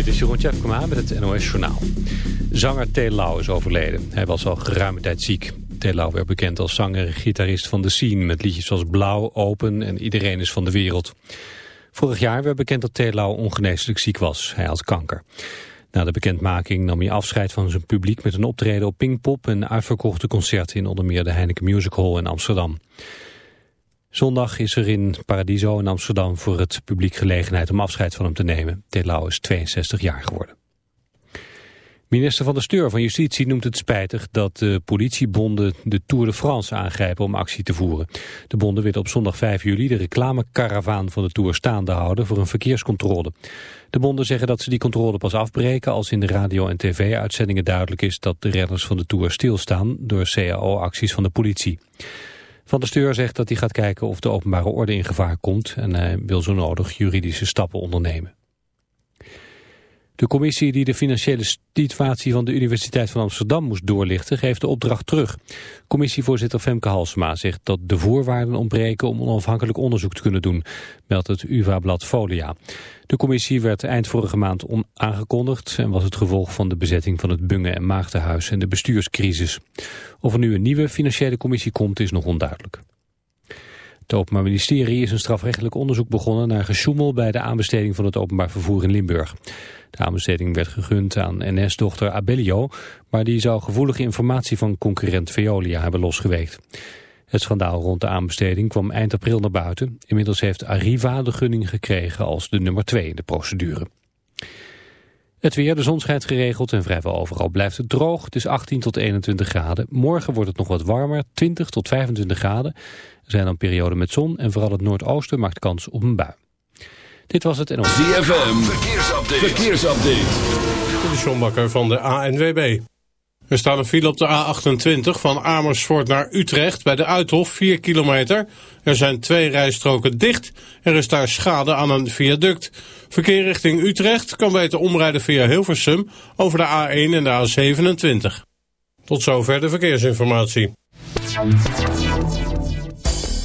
Dit is Jeroen Tjefkema met het NOS Journaal. Zanger T. Is overleden. Hij was al geruime tijd ziek. T. Werd bekend als zanger en gitarist van The Scene... met liedjes zoals Blauw, Open en Iedereen is van de wereld. Vorig jaar werd bekend dat T. Lau ongeneeslijk ziek was. Hij had kanker. Na de bekendmaking nam hij afscheid van zijn publiek... met een optreden op Pinkpop en uitverkochte concerten... in onder meer de Heineken Music Hall in Amsterdam. Zondag is er in Paradiso in Amsterdam voor het publiek gelegenheid om afscheid van hem te nemen. Telau is 62 jaar geworden. Minister van de Steur van Justitie noemt het spijtig dat de politiebonden de Tour de France aangrijpen om actie te voeren. De bonden willen op zondag 5 juli de reclamekaravaan van de Tour staande houden voor een verkeerscontrole. De bonden zeggen dat ze die controle pas afbreken als in de radio- en tv-uitzendingen duidelijk is dat de renners van de Tour stilstaan door CAO-acties van de politie. Van der Steur zegt dat hij gaat kijken of de openbare orde in gevaar komt en hij wil zo nodig juridische stappen ondernemen. De commissie die de financiële situatie van de Universiteit van Amsterdam moest doorlichten, geeft de opdracht terug. Commissievoorzitter Femke Halsema zegt dat de voorwaarden ontbreken om onafhankelijk onderzoek te kunnen doen, meldt het UvA-blad Folia. De commissie werd eind vorige maand aangekondigd en was het gevolg van de bezetting van het Bungen- en Maagdenhuis en de bestuurscrisis. Of er nu een nieuwe financiële commissie komt is nog onduidelijk. Het Openbaar Ministerie is een strafrechtelijk onderzoek begonnen naar gesjoemel bij de aanbesteding van het openbaar vervoer in Limburg. De aanbesteding werd gegund aan NS-dochter Abellio, maar die zou gevoelige informatie van concurrent Veolia hebben losgeweekt. Het schandaal rond de aanbesteding kwam eind april naar buiten. Inmiddels heeft Arriva de gunning gekregen als de nummer 2 in de procedure. Het weer, de zon schijnt geregeld en vrijwel overal blijft het droog. Het is 18 tot 21 graden. Morgen wordt het nog wat warmer, 20 tot 25 graden. Er zijn dan perioden met zon en vooral het noordoosten maakt kans op een bui. Dit was het en ZFM, verkeersupdate. verkeersupdate. De John van de ANWB. Er staat een file op de A28 van Amersfoort naar Utrecht bij de Uithof 4 kilometer. Er zijn twee rijstroken dicht. Er is daar schade aan een viaduct. Verkeer richting Utrecht kan beter omrijden via Hilversum over de A1 en de A27. Tot zover de verkeersinformatie.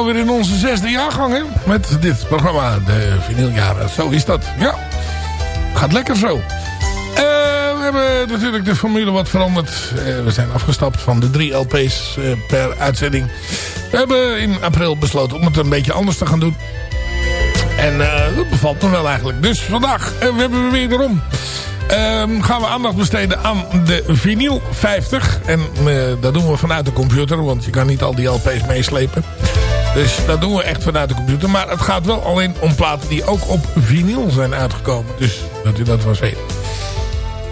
Alweer in onze zesde jaargang hè? met dit programma, de vinyljaren. Zo is dat. Ja, gaat lekker zo. Uh, we hebben natuurlijk de formule wat veranderd. Uh, we zijn afgestapt van de drie LP's uh, per uitzending. We hebben in april besloten om het een beetje anders te gaan doen. En dat bevalt me wel eigenlijk. Dus vandaag we hebben we weer erom. Um, gaan we aandacht besteden aan de vinyl 50. En dat doen we vanuit de computer, want je kan niet al die LP's meeslepen. Dus dat doen we echt vanuit de computer. Maar het gaat wel alleen om platen die ook op vinyl zijn uitgekomen. Dus dat u dat was weten.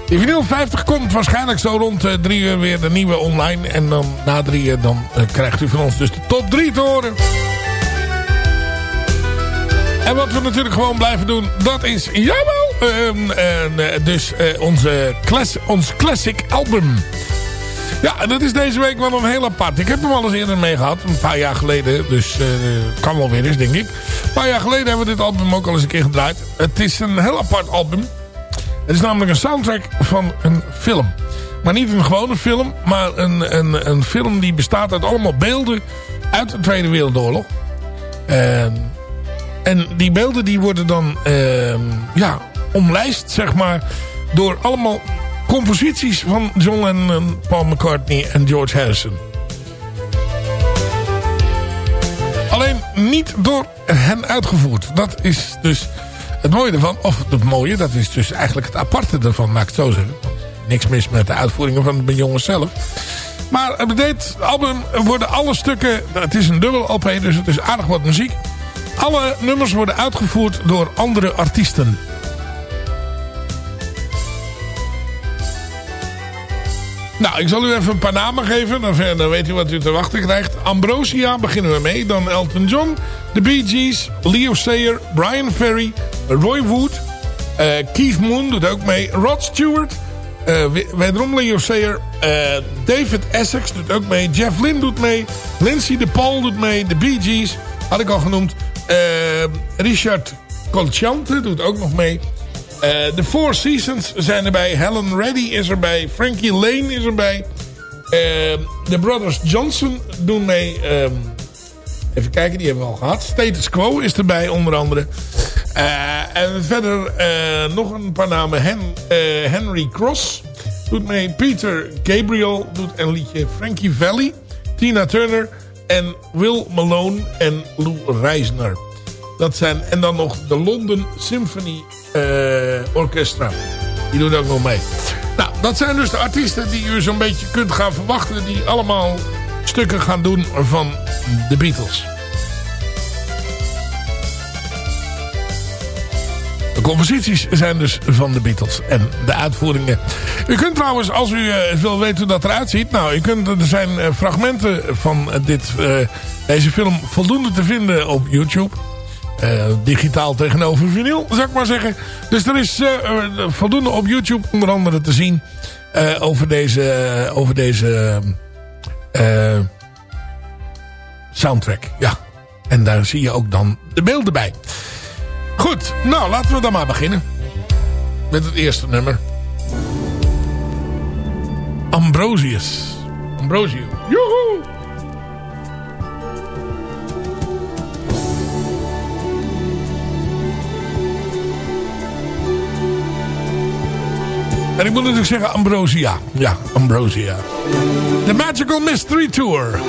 Die vinyl 50 komt waarschijnlijk zo rond uh, drie uur weer de nieuwe online. En dan na drie uur dan uh, krijgt u van ons dus de top 3 te horen. En wat we natuurlijk gewoon blijven doen, dat is, jawel, uh, dus uh, onze class, ons classic album. Ja, en dat is deze week wel een heel apart. Ik heb hem al eens eerder mee gehad, een paar jaar geleden. Dus uh, kan wel weer eens, denk ik. Een paar jaar geleden hebben we dit album ook al eens een keer gedraaid. Het is een heel apart album. Het is namelijk een soundtrack van een film. Maar niet een gewone film, maar een, een, een film die bestaat uit allemaal beelden uit de Tweede Wereldoorlog. En, die beelden die worden dan uh, ja, omlijst, zeg maar, door allemaal composities van John Lennon, Paul McCartney en George Harrison. Alleen niet door hen uitgevoerd. Dat is dus het mooie ervan. Of het mooie, dat is dus eigenlijk het aparte ervan, het zo zeggen. Niks mis met de uitvoeringen van de jongens zelf. Maar op dit album worden alle stukken... Het is een dubbel LP, dus het is aardig wat muziek. Alle nummers worden uitgevoerd door andere artiesten. Nou, ik zal u even een paar namen geven. Dan, dan weet u wat u te wachten krijgt. Ambrosia beginnen we mee. Dan Elton John, The Bee Gees, Leo Sayer, Brian Ferry, Roy Wood. Uh, Keith Moon doet ook mee. Rod Stewart. Uh, wederom Leo Sayer. David Essex doet ook mee. Jeff Lynne doet mee. Lindsay DePaul doet mee. The Bee Gees had ik al genoemd. Richard Colchante doet ook nog mee. De uh, Four Seasons zijn erbij. Helen Reddy is erbij. Frankie Lane is erbij. De uh, Brothers Johnson doen mee. Um, even kijken, die hebben we al gehad. Status Quo is erbij onder andere. Uh, en verder nog een paar namen. Hen, Henry Cross doet mee. Peter Gabriel doet een liedje. Frankie Valli. Tina Turner. En Will Malone en Lou Reisner. Dat zijn, en dan nog de London Symphony Orchestra. Die doen ook nog mee. Nou, dat zijn dus de artiesten die u zo'n beetje kunt gaan verwachten. Die allemaal stukken gaan doen van de Beatles. De composities zijn dus van de Beatles. En de uitvoeringen. U kunt trouwens, als u uh, wil weten hoe dat eruit ziet. Nou, u kunt, er zijn uh, fragmenten van dit, deze film voldoende te vinden op YouTube. Uh, digitaal tegenover vinyl, zou ik maar zeggen. Dus er is uh, voldoende op YouTube onder andere te zien over deze, over deze soundtrack. Ja, en daar zie je ook dan de beelden bij. Goed, nou laten we dan maar beginnen. Met het eerste nummer. Ambrosius. Ambrosio. Joehoe! En ik moet natuurlijk zeggen Ambrosia. Ja, Ambrosia. The Magical Mystery Tour.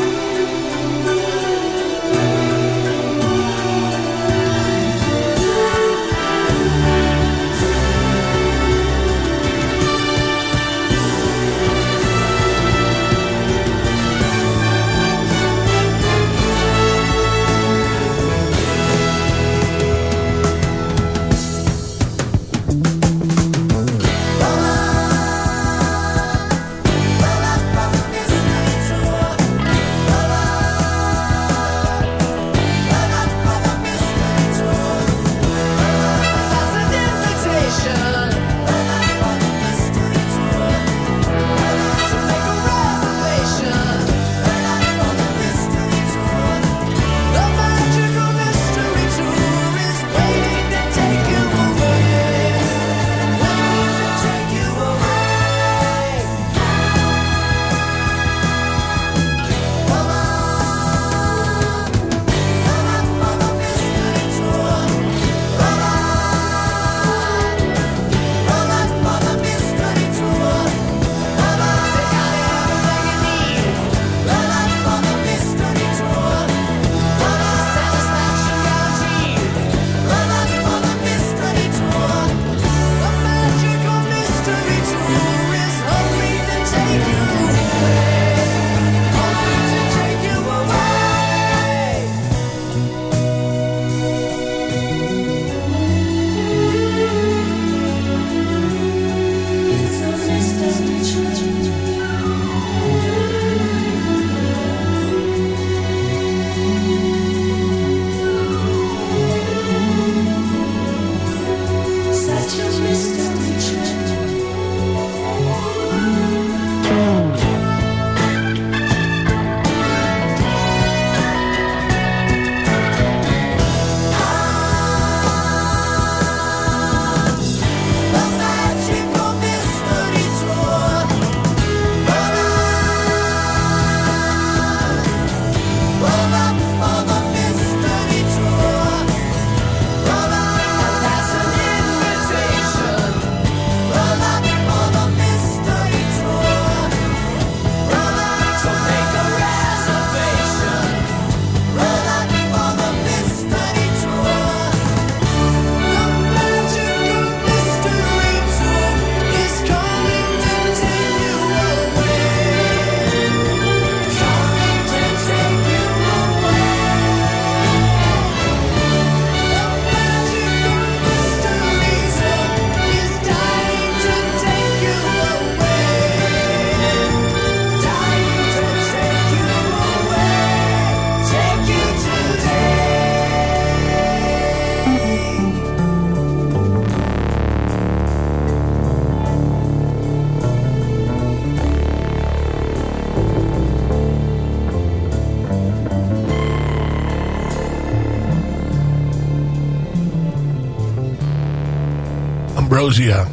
Ambrosia.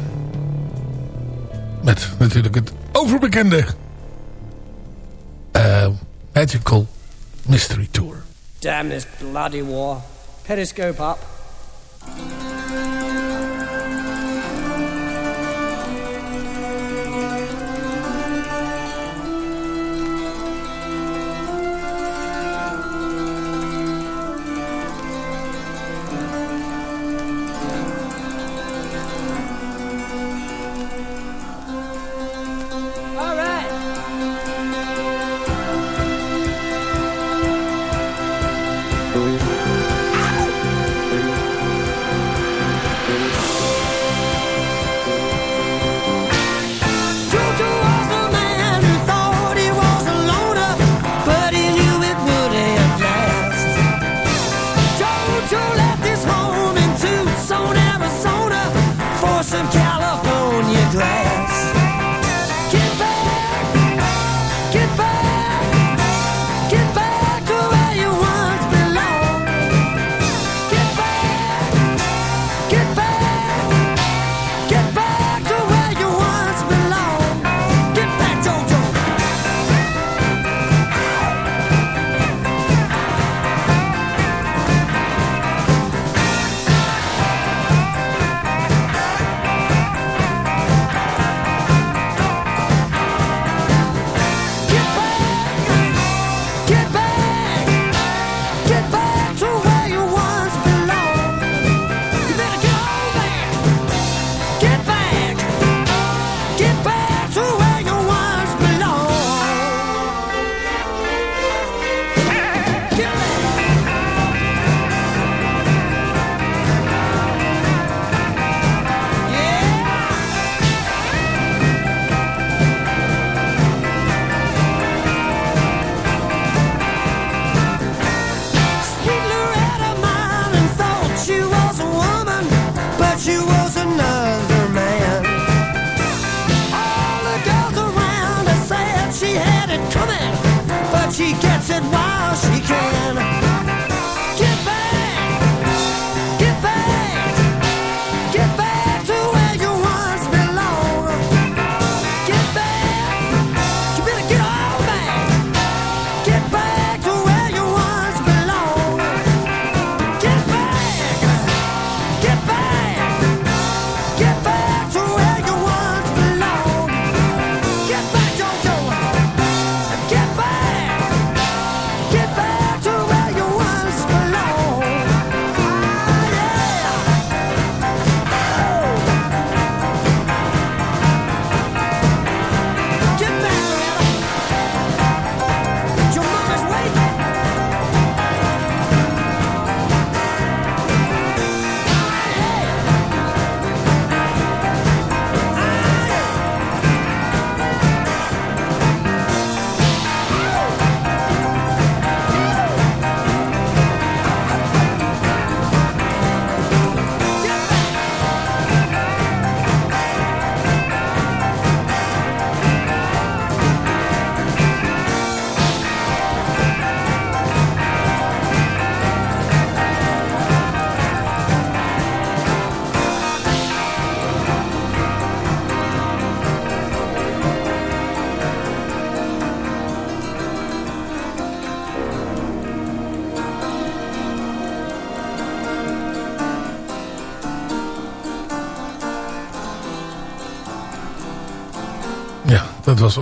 Met natuurlijk het overbekende uh, Magical Mystery Tour. Damn this bloody war. Periscope up.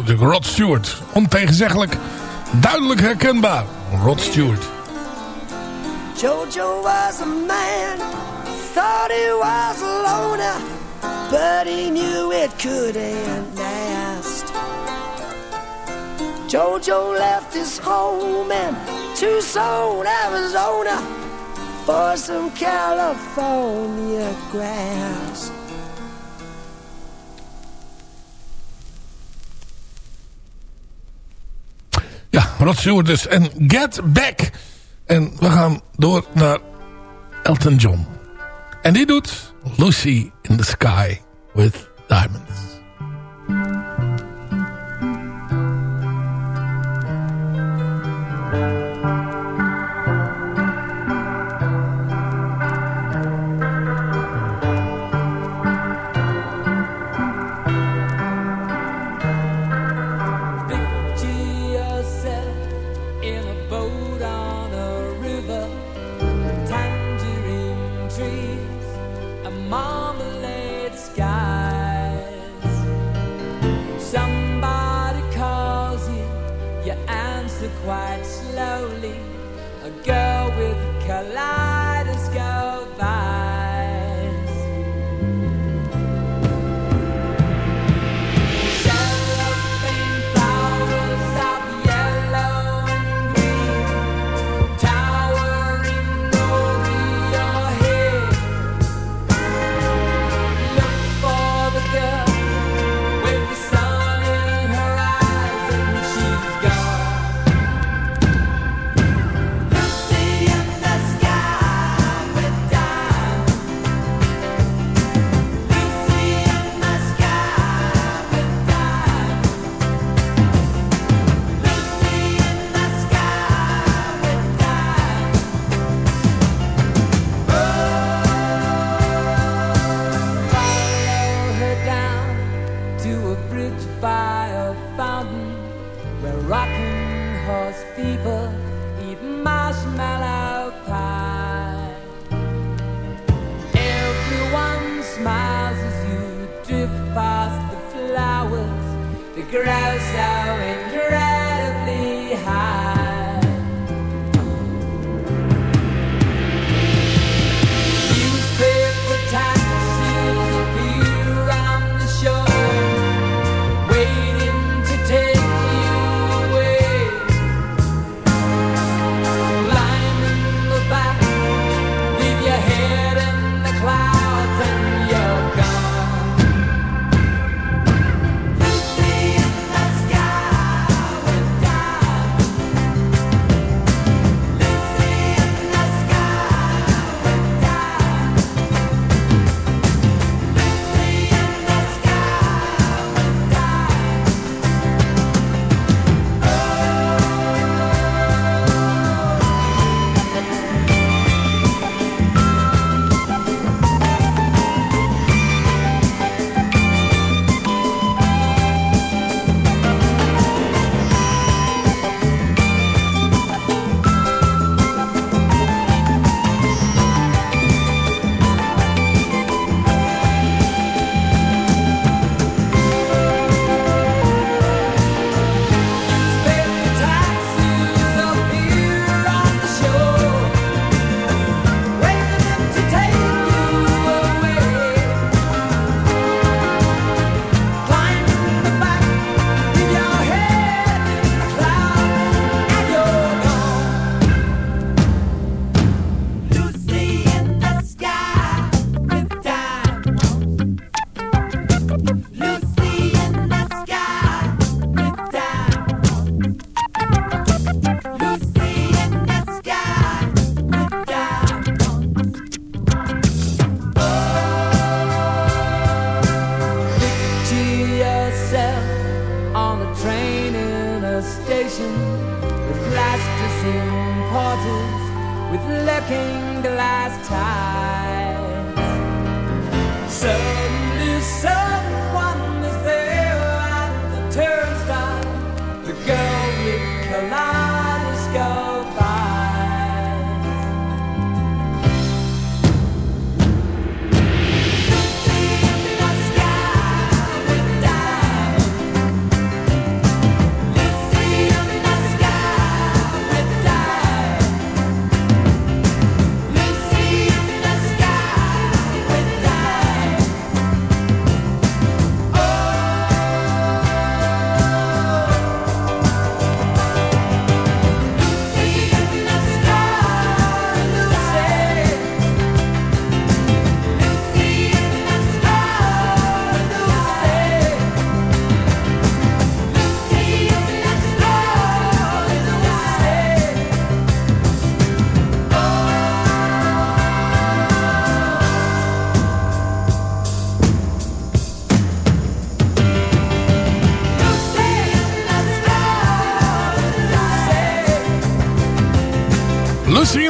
Natuurlijk Rod Stewart. Ontegenzeggelijk, duidelijk herkenbaar. Rod Stewart. Jojo was a man, thought he was a loner, but he knew it couldn't last. Jojo left his home in Tucson, Arizona, for some California grass. Rod Stewart dus. En Get Back. En we gaan door naar Elton John. En die doet Lucy in the Sky with Diamonds. answer quite slowly. A girl with a kaleidoscope eye.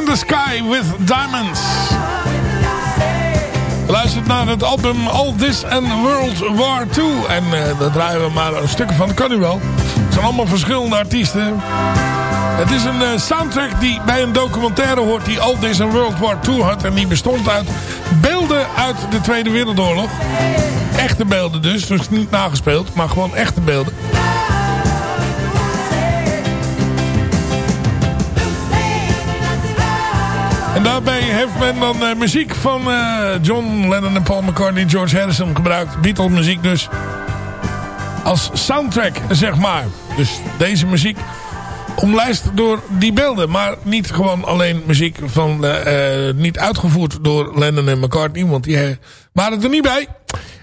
the Sky with Diamonds. Luister naar het album All This and World War II. En uh, daar draaien we maar een stukje van, dat kan u wel. Het zijn allemaal verschillende artiesten. Het is een eh, soundtrack die bij een documentaire hoort die All This and World War II had. En die bestond uit beelden uit de Tweede Wereldoorlog. Echte beelden dus, dus niet nagespeeld, maar gewoon echte beelden. Daarbij heeft men dan eh, muziek van eh, John Lennon en Paul McCartney, George Harrison gebruikt. Beatles muziek dus. Als soundtrack, zeg maar. Dus deze muziek omlijst door die beelden. Maar niet gewoon alleen muziek van... eh, niet uitgevoerd door Lennon en McCartney. Want die waren er niet bij.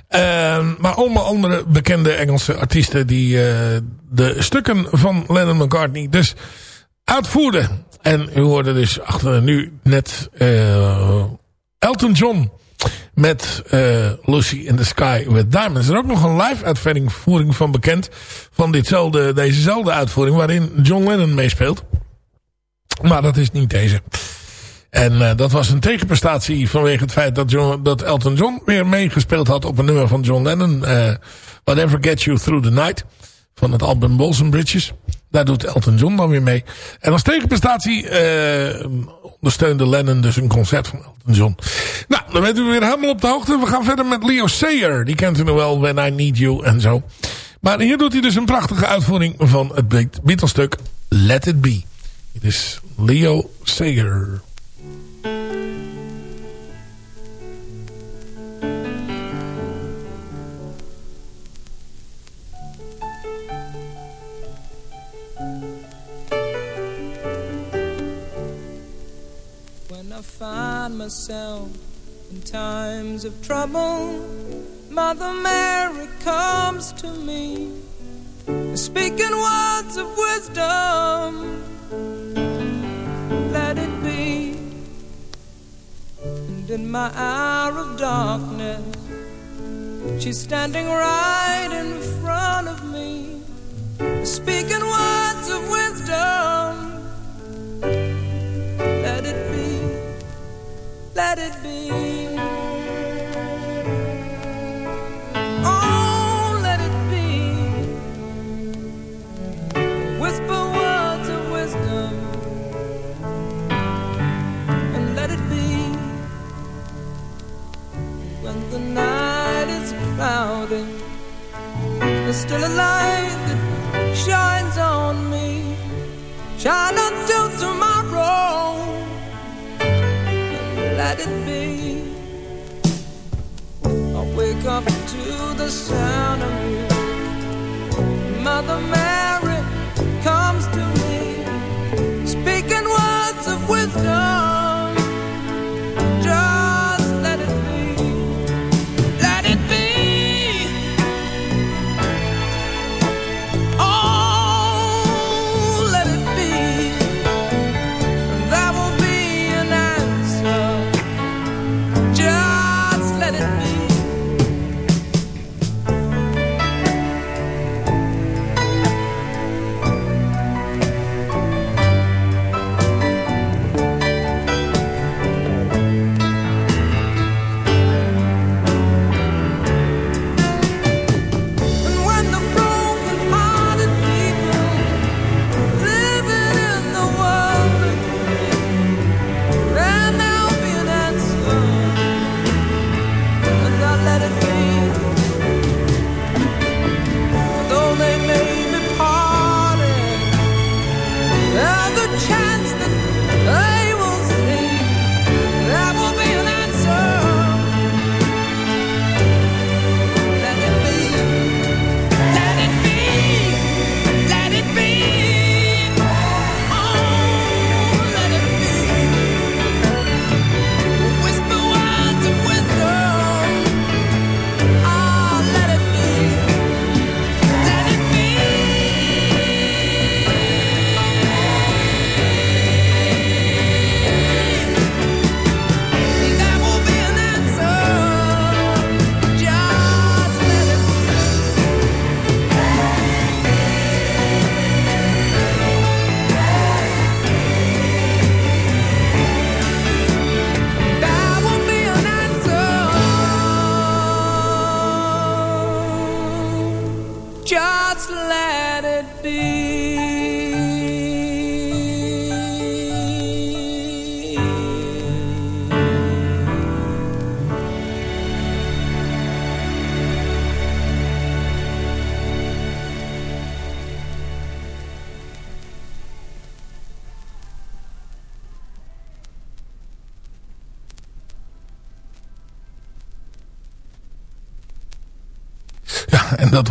Eh, maar allemaal andere bekende Engelse artiesten... die de stukken van Lennon en McCartney dus uitvoerden. En u hoorde dus achter nu net eh, Elton John met eh, Lucy in the Sky with Diamonds. Er is ook nog een live uitvoering van bekend van ditzelfde, dezezelfde uitvoering waarin John Lennon meespeelt. Maar dat is niet deze. En eh, dat was een tegenprestatie vanwege het feit dat, John, dat Elton John weer meegespeeld had op een nummer van John Lennon. Whatever Gets You Through the Night. Van het album Balls Bridges. Daar doet Elton John dan weer mee. En als tegenprestatie eh, ondersteunde Lennon dus een concert van Elton John. Nou, dan bent u weer helemaal op de hoogte. We gaan verder met Leo Sayer. Die kent u nog wel, When I Need You en zo. Maar hier doet hij dus een prachtige uitvoering van het Beatles stuk Let It Be. Dit is Leo Sayer. Find myself in times of trouble, Mother Mary comes to me, speaking words of wisdom. Let it be. And in my hour of darkness, she's standing right in front of me, speaking words of wisdom. Let it be. Oh, let it be. Whisper words of wisdom and let it be. When the night is clouded, there's still a light that shines on me. Shine until let it be. I wake up to the sound of music. Mother Mary comes to me, speaking words of wisdom.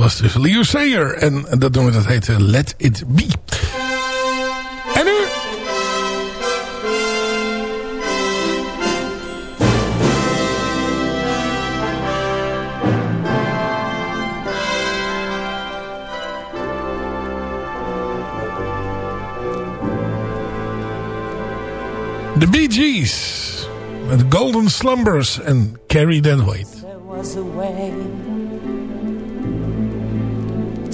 Was dus Leo Sayer. En dat nummer dat heette Let It Be. En nu... The Bee. Met Golden Slumbers en Carry That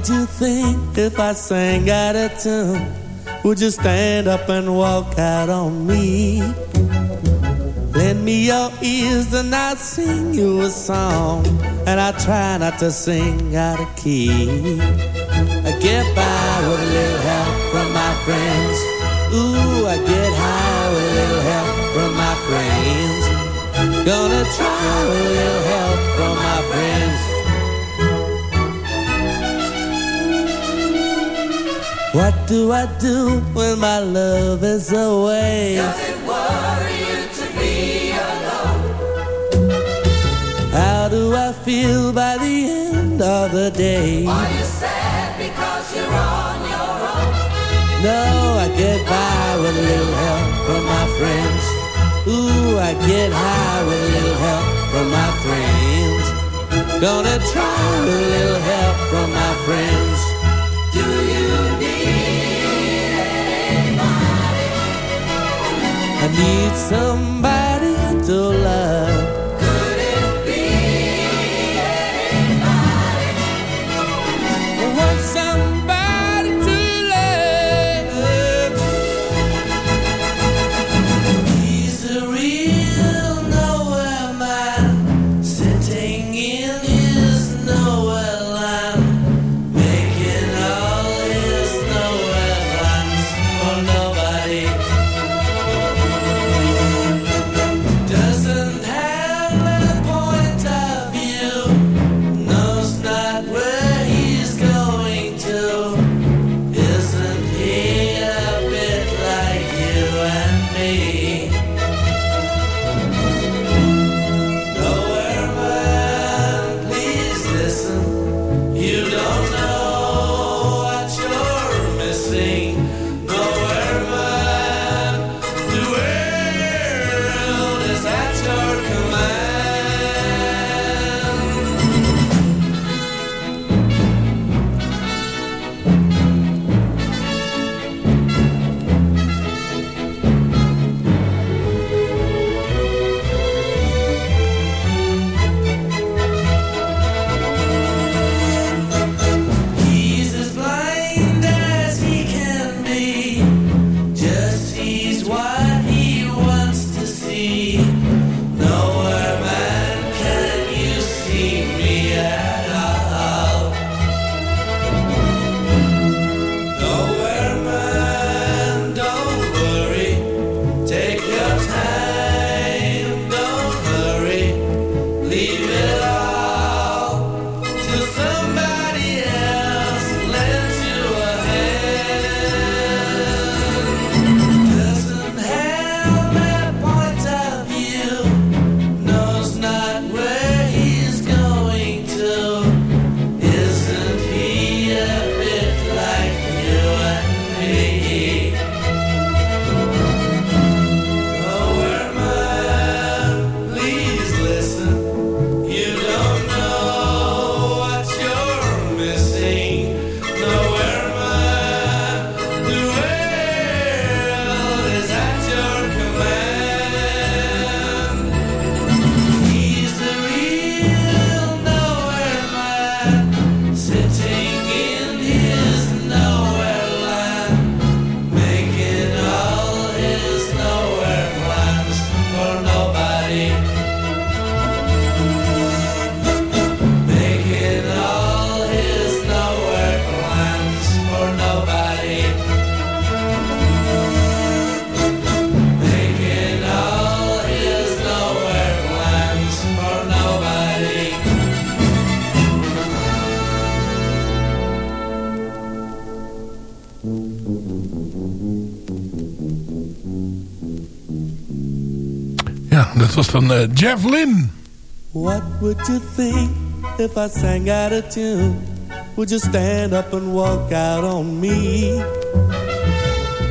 Would you think if I sang out of tune? Would you stand up and walk out on me? Lend me your ears and I'll sing you a song. And I try not to sing out of key. I get by with a little help from my friends. Ooh, I get high with a little help from my friends. Gonna try with a little help from my friends. What do I do when my love is away? Does it worry you to be alone? How do I feel by the end of the day? Are you sad because you're on your own? No, I get by with a little help from my friends. Ooh, I get high with a little help from my friends. Gonna try with a little help from my friends need somebody Dan eh, Jeff Lynne. What would you think if I sang out of tune? Would you stand up and walk out on me?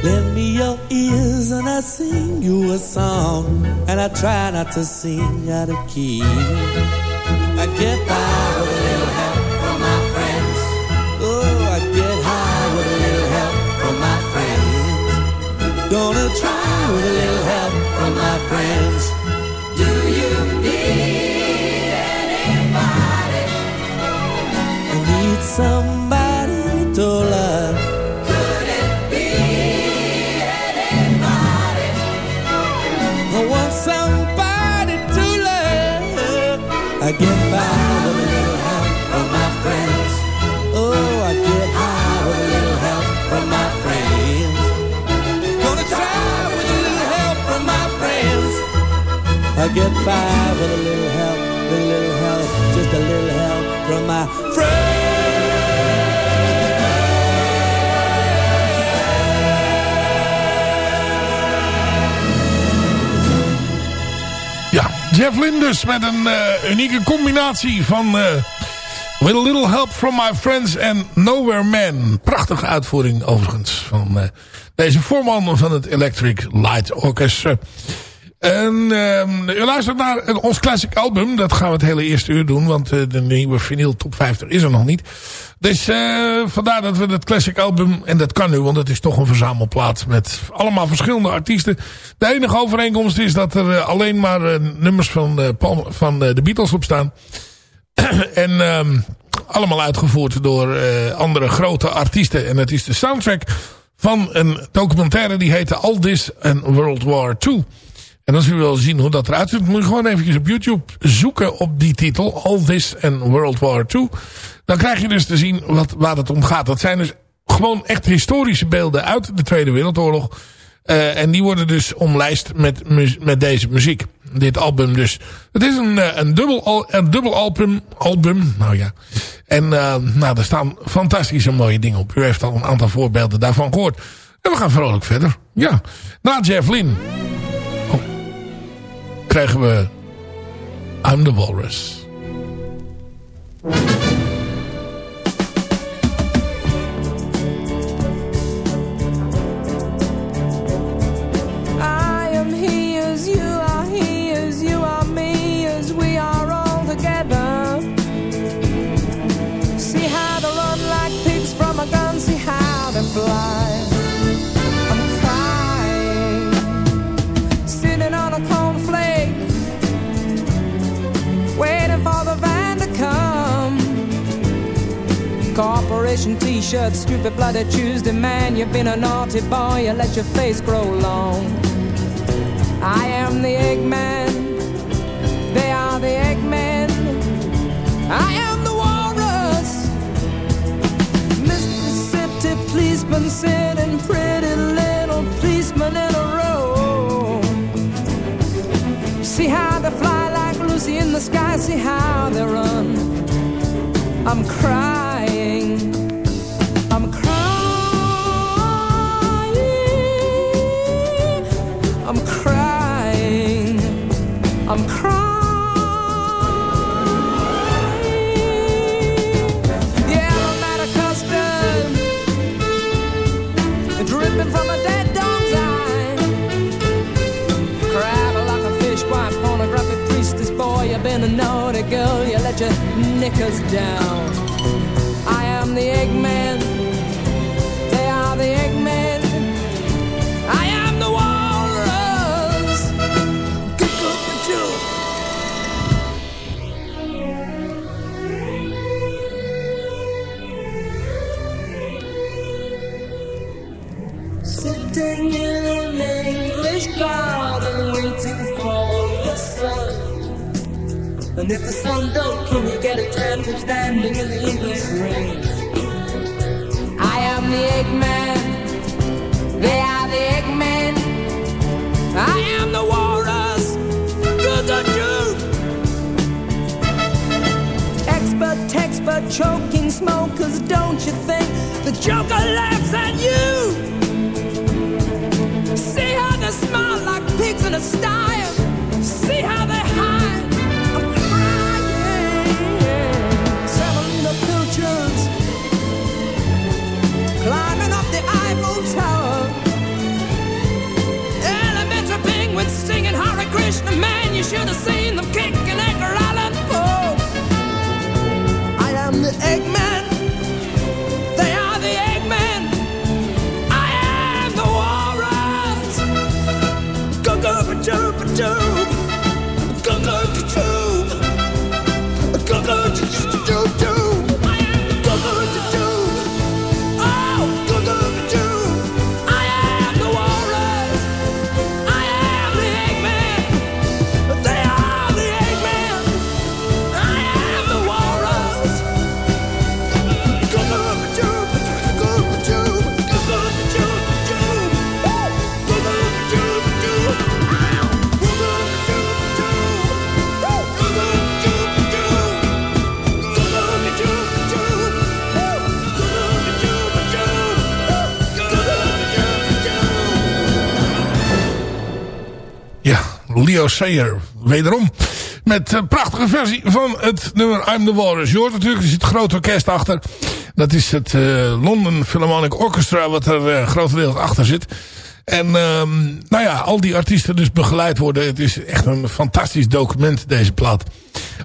Lend me your ears and I sing you a song, and I try not to sing out of key. I get by with a little help from my friends. Oh, I get high with a little help from my friends. Gonna try with a little help from my friends. Get by with a little help, a little help, just a little help from my Ja, Jeff Lynne dus met een eh, unieke combinatie van... eh, With a Little Help From My Friends en Nowhere Man. Prachtige uitvoering overigens van eh, deze voorman van het Electric Light Orchestra. En ehm, u luistert naar ons classic album. Dat gaan we het hele eerste uur doen. Want eh, de nieuwe vinyl top 50 is er nog niet. Dus eh, vandaar dat we het classic album... En dat kan nu, want het is toch een verzamelplaat. Met allemaal verschillende artiesten. De enige overeenkomst is dat er eh, alleen maar nummers van, van de Beatles op staan. en ehm, allemaal uitgevoerd door andere grote artiesten. En het is de soundtrack van een documentaire die heette All This and World War II. En als u wil zien hoe dat eruit ziet, moet je gewoon eventjes op YouTube zoeken op die titel. All This and World War II. Dan krijg je dus te zien wat, waar het om gaat. Dat zijn dus gewoon echt historische beelden uit de Tweede Wereldoorlog. Eh, en die worden dus omlijst met, met deze muziek. Dit album dus. Het is een, eh, een, dubbel, een dubbel album, album. Nou ja. En eh, nou, er staan fantastische mooie dingen op. U heeft al een aantal voorbeelden daarvan gehoord. En we gaan vrolijk verder. Ja. Na Jeff Lynne krijgen we I'm the Walrus. Corporation t-shirt, stupid blooded Tuesday man. You've been a naughty boy, you let your face grow long. I am the Eggman. They are the Eggmen. I am the walrus. Mississippi policeman sitting pretty little policeman in a row. See how they fly like Lucy in the sky. See how they run. I'm crying. Naughty girl, you let your knickers down. I am the Eggman. And if the sun don't come, you get a of standing in the English rain. I am the Eggman. They are the Eggmen. I am the walrus. Good Expert, expert, choking smokers. Don't you think the Joker laughs at you? See how they smile like pigs in a sty. See how they hide. Krishna. Man, you should have seen them kicking Edgar Leo Sayer, wederom. Met een prachtige versie van het nummer I'm the Walrus. Je hoort natuurlijk, er zit een groot orkest achter. Dat is het eh, London Philharmonic Orchestra wat er eh, grotendeels achter zit. En ehm, nou ja, al die artiesten dus begeleid worden. Het is echt een fantastisch document, deze plaat.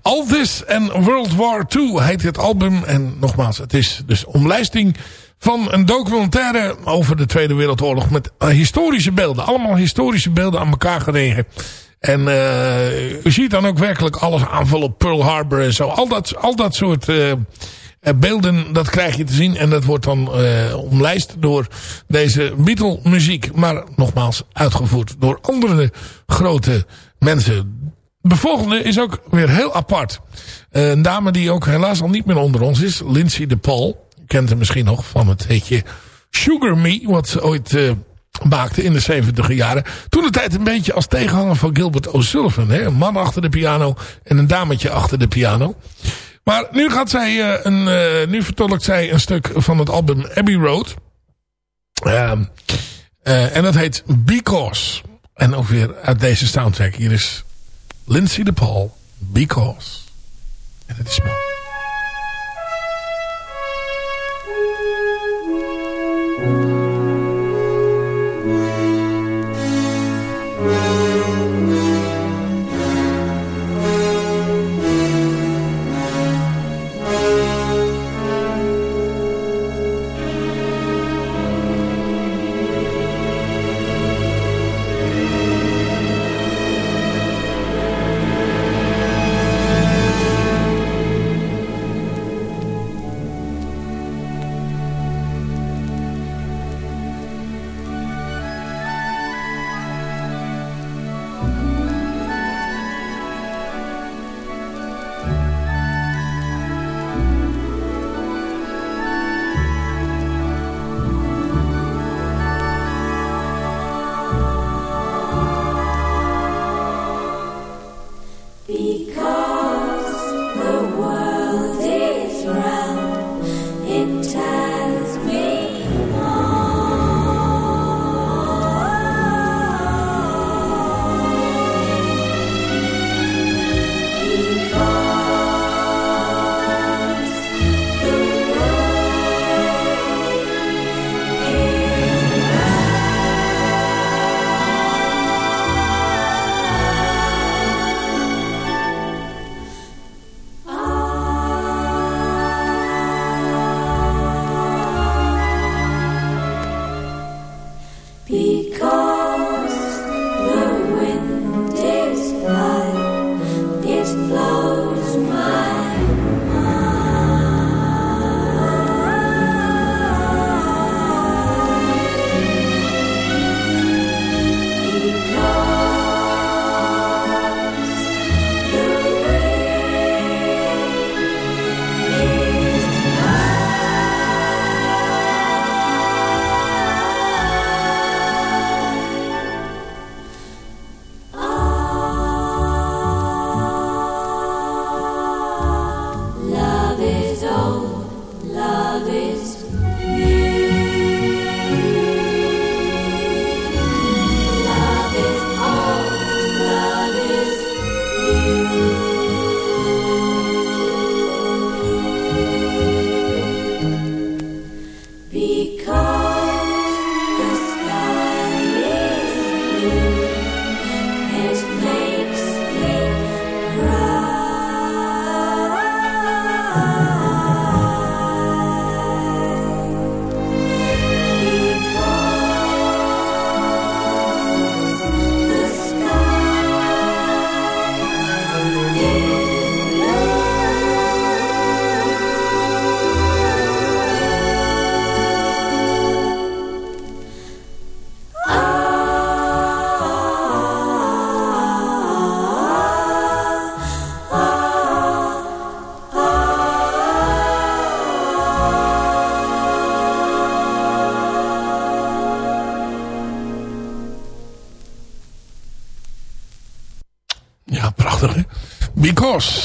All This and World War II heet het album. En nogmaals, het is dus omlijsting van een documentaire over de Tweede Wereldoorlog. Met eh, historische beelden. Allemaal historische beelden aan elkaar geregen. En uh, u ziet dan ook werkelijk alles aanvallen op Pearl Harbor en zo. Al dat, al dat soort uh, beelden, dat krijg je te zien. En dat wordt dan uh, omlijst door deze Beatle muziek. Maar nogmaals, uitgevoerd door andere grote mensen. De volgende is ook weer heel apart. een dame die ook helaas al niet meer onder ons is. Lindsay de Paul. Kent hem misschien nog van het heetje Sugar Me. Wat ze ooit maakte in de 70 jaren. Toen de tijd een beetje als tegenhanger van Gilbert O'Sullivan. Hè? Een man achter de piano en een dametje achter de piano. Maar nu gaat zij uh, een, uh, nu vertolkt zij een stuk van het album Abbey Road. Uh, en dat heet Because. En ook weer uit deze soundtrack. Hier is Lindsay de Paul. Because. En het is mooi.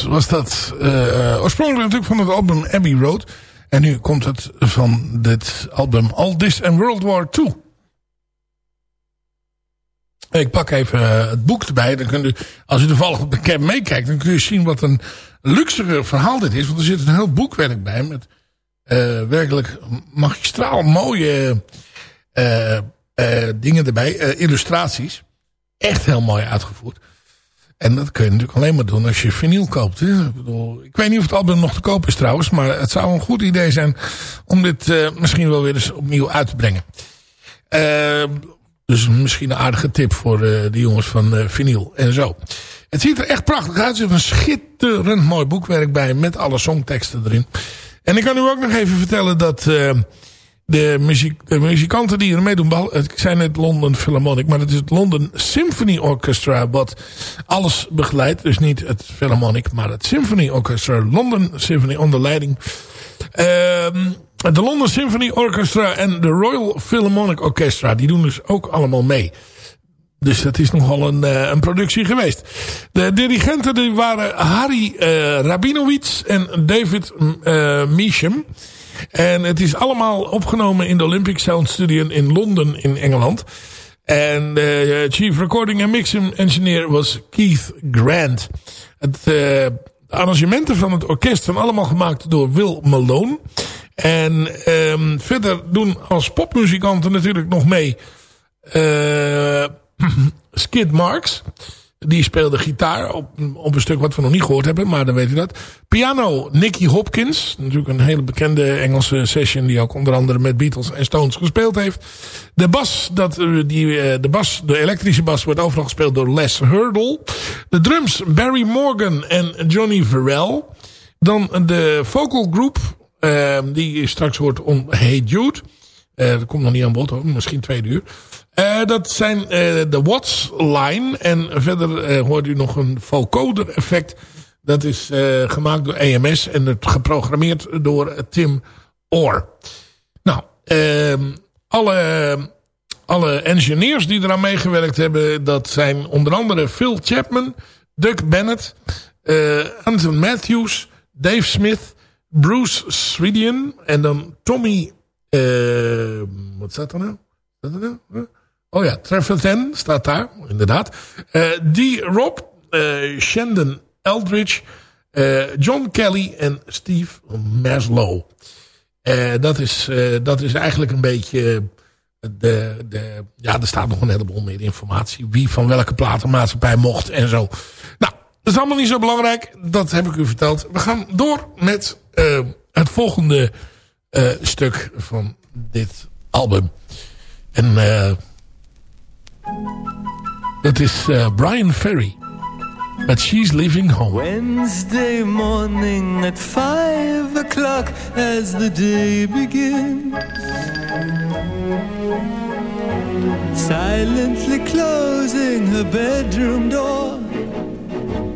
Was dat uh, oorspronkelijk natuurlijk van het album Abbey Road. En nu komt het van dit album All This and World War II. Ik pak even uh, het boek erbij. Dan kunt u, als u toevallig op de cam meekijkt, dan kun je zien wat een luxere verhaal dit is. Want er zit een heel boekwerk bij met uh, werkelijk magistraal mooie eh, dingen erbij, eh, illustraties. Echt heel mooi uitgevoerd. En dat kun je natuurlijk alleen maar doen als je vinyl koopt. Ik, weet niet of het album nog te koop is trouwens. Maar het zou een goed idee zijn om dit eh, misschien wel weer eens opnieuw uit te brengen. Eh, dus misschien een aardige tip voor eh, de jongens van vinyl en zo. Het ziet er echt prachtig uit. Er zit een schitterend mooi boekwerk bij met alle songteksten erin. En ik kan u ook nog even vertellen dat de, muziek, de muzikanten die er meedoen... Ik zei net London Philharmonic, maar het is het London Symphony Orchestra... wat alles begeleidt. Dus niet het Philharmonic, maar het Symphony Orchestra. London Symphony onder leiding... Ehm, de London Symphony Orchestra en de Royal Philharmonic Orchestra... die doen dus ook allemaal mee. Dus dat is nogal een, eh, een productie geweest. De dirigenten die waren Harry eh Rabinowitz en David eh Measham. En het is allemaal opgenomen in de Olympic Sound Studio in Londen in Engeland. En de chief recording en mixing engineer was Keith Grant. Eh, de arrangementen van het orkest zijn allemaal gemaakt door Will Malone. En ehm, verder doen als popmuzikanten natuurlijk nog mee... eh Skid Marks. Die speelde gitaar op, op een stuk wat we nog niet gehoord hebben, maar dan weet u dat. Piano Nicky Hopkins. Natuurlijk een hele bekende Engelse session die ook onder andere met Beatles en Stones gespeeld heeft. De bas, dat, eh, die, eh, de, bas de elektrische bas wordt overal gespeeld door Les Hurdle. De drums Barry Morgan en Johnny Verrell. Dan de vocal group, eh, die straks hoort om Hey Jude. Dat komt nog niet aan bod hoor, misschien twee uur. Eh, dat zijn eh, de Watts line. En verder eh, hoort u nog een vocoder effect. Dat is gemaakt door EMS en het geprogrammeerd door Tim Orr. Nou, ehm, alle, alle engineers die eraan meegewerkt hebben... dat zijn onder andere Phil Chapman, Doug Bennett... Anton Matthews, Dave Smith, Bruce Sridian... en dan Tommy... wat staat er nou? Staat er nou? Oh ja, Trevor Ten staat daar, inderdaad. Eh D. Rob, eh Shandon Eldridge, eh, John Kelly en Steve Maslow. Dat, is, dat is eigenlijk een beetje... De, de, ja, er staat nog een heleboel meer informatie. Wie van welke platenmaatschappij mocht en zo. Nou, dat is allemaal niet zo belangrijk. Dat heb ik u verteld. We gaan door met het volgende stuk van dit album. En eh dat is eh, Brian Ferry. But She's Leaving Home. Wednesday morning at five o'clock as the day begins. Silently closing her bedroom door.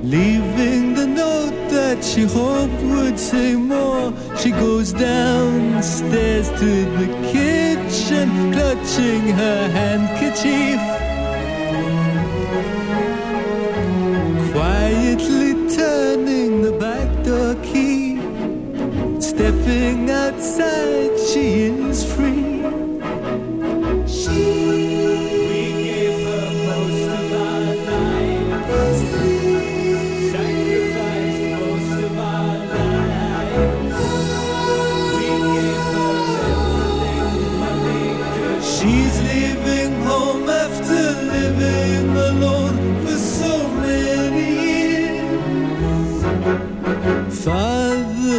Leaving the note that she hoped would say more. She goes downstairs to the kitchen, clutching her handkerchief. Quietly turning the back door key. Stepping outside, she is free.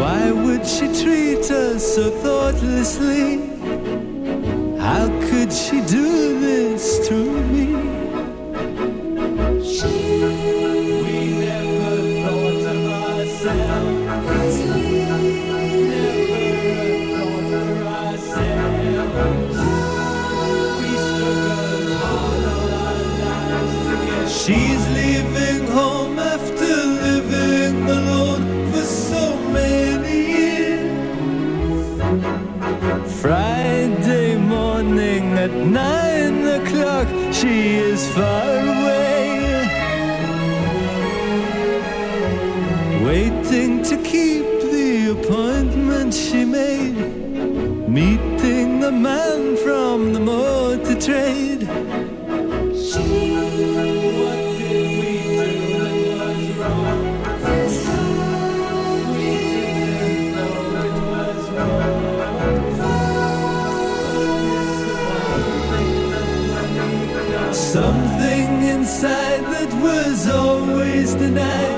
Why would she treat us so thoughtlessly? How could she do this to me? satisfied tonight.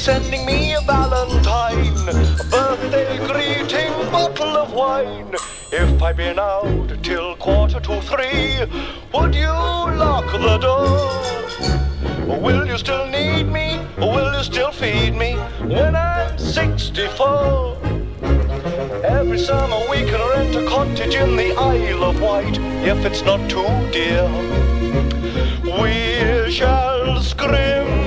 sending me a valentine, a birthday greeting, bottle of wine. If I've been out till quarter to three, would you lock the door? Will you still need me? Will you still feed me when I'm 64? Every summer we can rent a cottage in the Isle of Wight if it's not too dear. We shall scrimp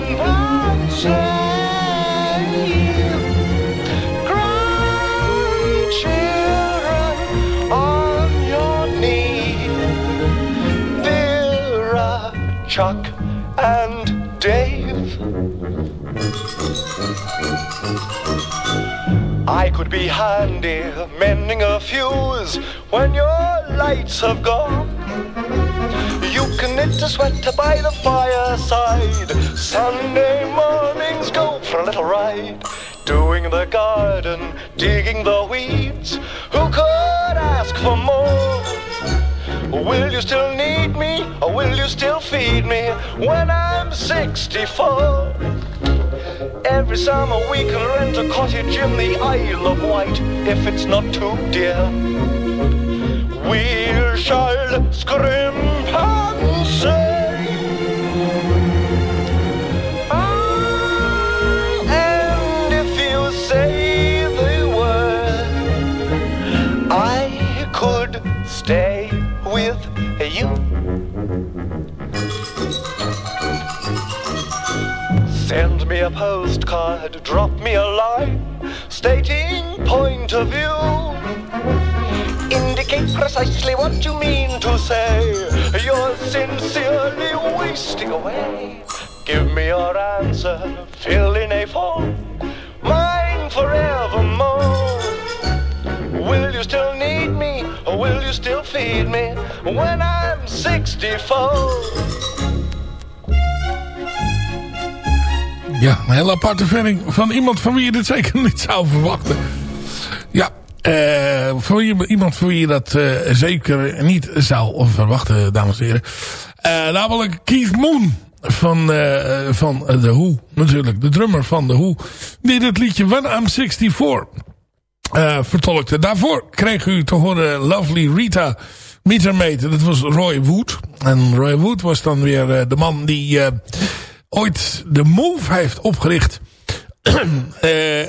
could be handy mending a fuse when your lights have gone. You can knit a sweater by the fireside. Sunday mornings go for a little ride. Doing the garden, digging the weeds. Who could ask for more? Will you still need me or will you still feed me when I'm 64? Every summer we can rent a cottage in the Isle of Wight if it's not too dear. We shall scrimp and say, with you. Send me a postcard, drop me a line, stating point of view. Indicate precisely what you mean to say. You're sincerely wasting away. Give me your answer, fill in a form, mine forevermore. Still feed me when I'm 64? Ja, een hele aparte vinding van iemand van wie je dit zeker niet zou verwachten. Ja, eh, voor iemand van wie je dat eh, zeker niet zou verwachten, dames en heren. Eh, namelijk Keith Moon van, eh van The Who, natuurlijk. De drummer van The Who. Die dit liedje When I'm 64 eh, vertolkte. Daarvoor kreeg u te horen Lovely Rita Metermate. Dat was Roy Wood. En Roy Wood was dan weer eh, de man die eh, ooit de Move heeft opgericht.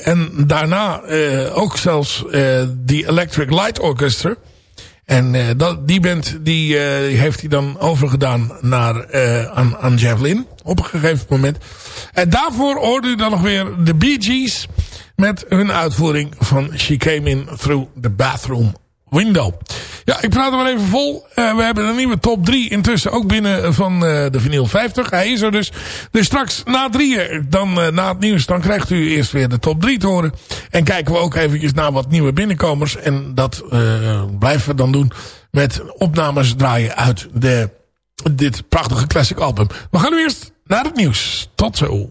En daarna ook zelfs die Electric Light Orchestra. En dat, die band die, heeft hij dan overgedaan naar, aan, aan op een gegeven moment. En daarvoor hoorde u dan nog weer de Bee Gees met hun uitvoering van She Came In Through the Bathroom Window. Ja, ik praat er maar even vol. Eh, we hebben een nieuwe top 3 intussen ook binnen van eh, de vinyl 50. Hij is er dus. Dus straks na drieën, dan eh, na het nieuws, dan krijgt u eerst weer de top 3 te horen. En kijken we ook eventjes naar wat nieuwe binnenkomers. En dat blijven we dan doen met opnames draaien uit de, dit prachtige classic album. We gaan nu eerst naar het nieuws. Tot zo.